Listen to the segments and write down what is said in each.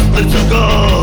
just little go.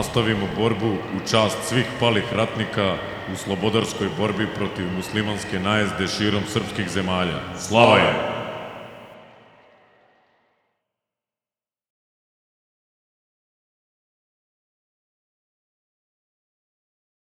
nastavimo borbu u čast svih palih ratnika u slobodarskoj borbi protiv muslimanske najezde širom srpskih zemalja. Slava je!